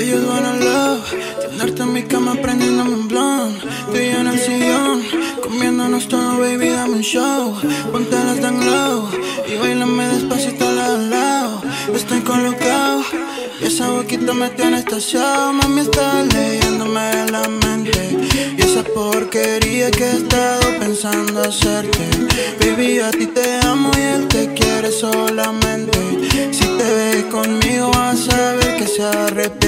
I just wanna love Tenerte en mi cama prendiéndome un blunt. Tú y en el sillón Comiéndonos todo, baby, dame un show. Ponte las tan low Y bailame despacito al lado, al lado Estoy colocado Y esa boquita me tiene estacionado Mami, está leyéndome la mente Y esa porquería que he estado pensando hacerte. Baby, a ti te amo y él te quiere solamente. Si te ves conmigo vas a ver que se arrepiente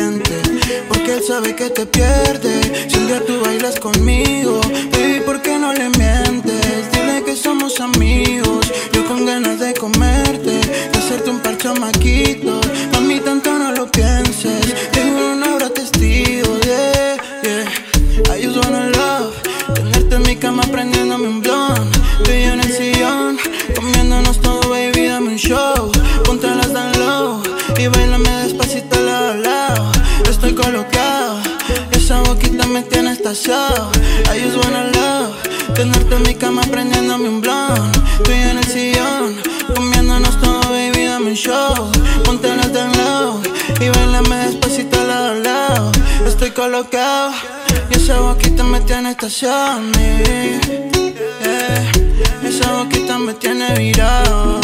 él sabe que te pierde. Si un día tú bailas conmigo me tiene estaciado I just wanna love. Tenerte en mi cama prendiéndome un blunt Tú en el sillón Comiéndonos todo, baby, dame un show. Ponte las tan low Y bailame despacito lado a lado. Estoy colocado Y esa boquita me tiene estaciado yeah. Esa boquita me tiene virado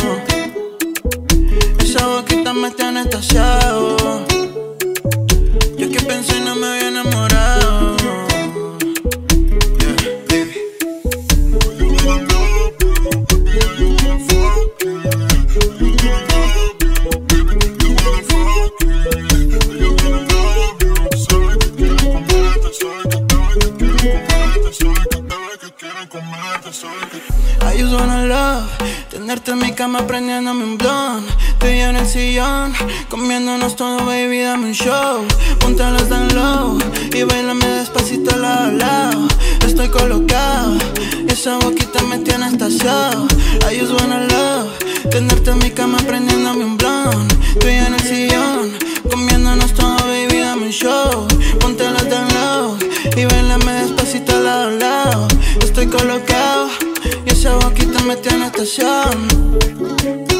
I just wanna love Tenerte en mi cama prendiéndome un blunt. Tú y en el sillón Comiéndonos todo, baby, dame un show. Ponte las tan low Y bailame despacito lado a lado. Estoy colocado Y esa boquita me tiene estaciado I just wanna love Tenerte en mi cama prendiéndome un blunt. Tú y en el sillón me tiene estación